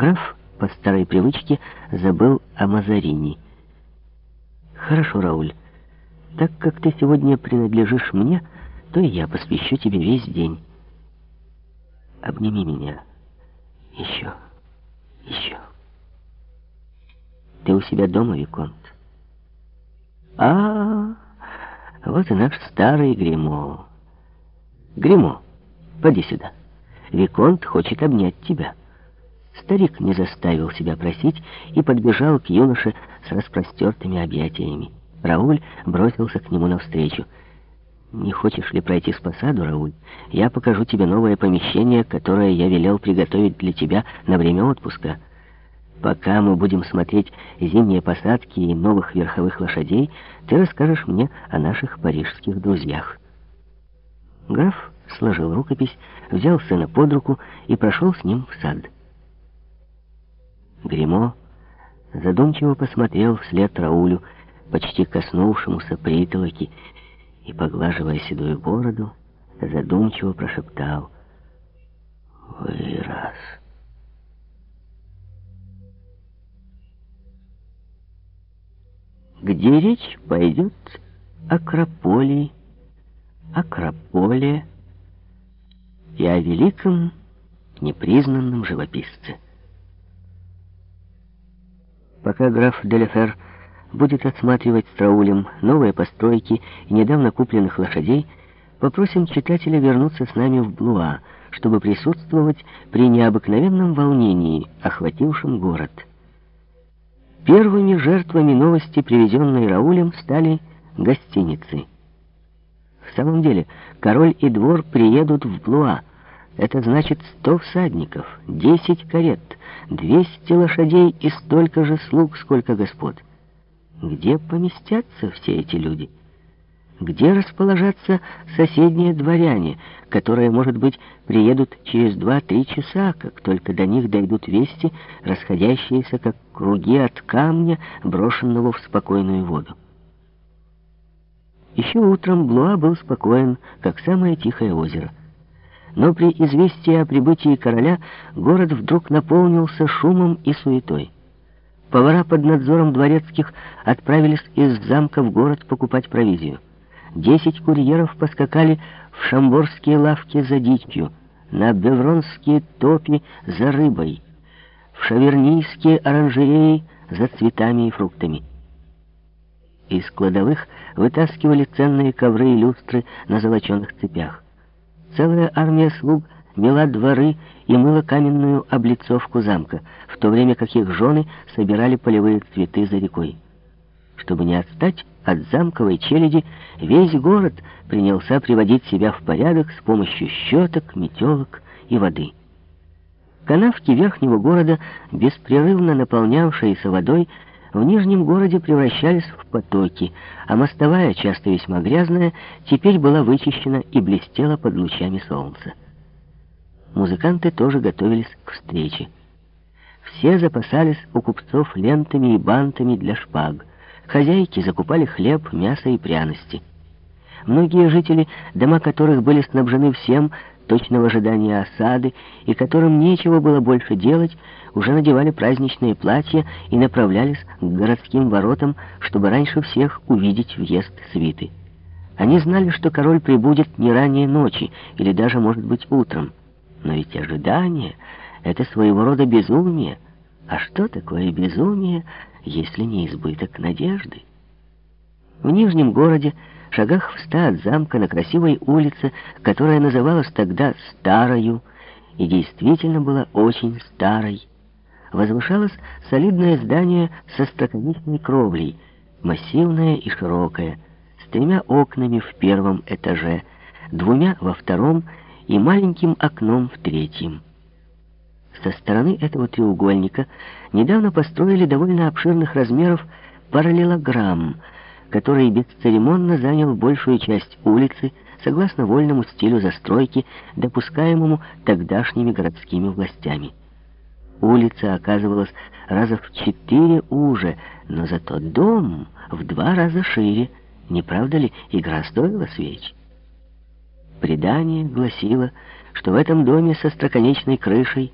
Граф по старой привычке забыл о Мазарини. «Хорошо, Рауль. Так как ты сегодня принадлежишь мне, то и я посвящу тебе весь день. Обними меня. Еще. Еще. Ты у себя дома, Виконт? А, вот и наш старый Гримо. Гримо, поди сюда. Виконт хочет обнять тебя. Старик не заставил себя просить и подбежал к юноше с распростертыми объятиями. Рауль бросился к нему навстречу. «Не хочешь ли пройти с посаду, Рауль? Я покажу тебе новое помещение, которое я велел приготовить для тебя на время отпуска. Пока мы будем смотреть зимние посадки и новых верховых лошадей, ты расскажешь мне о наших парижских друзьях». Граф сложил рукопись, взял сына под руку и прошел с ним в сад. Гремо задумчиво посмотрел вслед Раулю, почти коснувшемуся притолоки, и, поглаживая седую бороду, задумчиво прошептал «Вырос». Где речь пойдет о Крополии, Акрополе и о великом непризнанном живописце. Пока граф Делефер будет осматривать с Раулем новые постройки и недавно купленных лошадей, попросим читателя вернуться с нами в Блуа, чтобы присутствовать при необыкновенном волнении, охватившем город. Первыми жертвами новости, привезенной Раулем, стали гостиницы. В самом деле, король и двор приедут в Блуа, это значит сто всадников, десять карет, двести лошадей и столько же слуг, сколько господ. Где поместятся все эти люди? Где расположатся соседние дворяне, которые, может быть, приедут через два-три часа, как только до них дойдут вести, расходящиеся как круги от камня, брошенного в спокойную воду? Еще утром Блуа был спокоен, как самое тихое озеро. Но при известии о прибытии короля город вдруг наполнился шумом и суетой. Повара под надзором дворецких отправились из замка в город покупать провизию. Десять курьеров поскакали в шамборские лавки за дичью, на бевронские топи за рыбой, в шавернийские оранжереи за цветами и фруктами. Из кладовых вытаскивали ценные ковры и люстры на золоченых цепях. Целая армия слуг мела дворы и мыла каменную облицовку замка, в то время как их жены собирали полевые цветы за рекой. Чтобы не отстать от замковой челяди, весь город принялся приводить себя в порядок с помощью щеток, метелок и воды. Канавки верхнего города, беспрерывно наполнявшиеся водой, в Нижнем городе превращались в потоки, а мостовая, часто весьма грязная, теперь была вычищена и блестела под лучами солнца. Музыканты тоже готовились к встрече. Все запасались у купцов лентами и бантами для шпаг. Хозяйки закупали хлеб, мясо и пряности. Многие жители, дома которых были снабжены всем, точно в ожидании осады, и которым нечего было больше делать, уже надевали праздничные платья и направлялись к городским воротам, чтобы раньше всех увидеть въезд свиты. Они знали, что король прибудет не ранее ночи, или даже, может быть, утром. Но ведь ожидание — это своего рода безумие. А что такое безумие, если не избыток надежды? В Нижнем городе шагах в ста от замка на красивой улице, которая называлась тогда Старою, и действительно была очень старой, возвышалось солидное здание со строконечной кровлей, массивное и широкое, с тремя окнами в первом этаже, двумя во втором и маленьким окном в третьем. Со стороны этого треугольника недавно построили довольно обширных размеров параллелограмм, который бесцеремонно занял большую часть улицы, согласно вольному стилю застройки, допускаемому тогдашними городскими властями. Улица оказывалась раза в четыре уже, но зато дом в два раза шире. Не правда ли, игра стоила свеч? Предание гласило, что в этом доме со строконечной крышей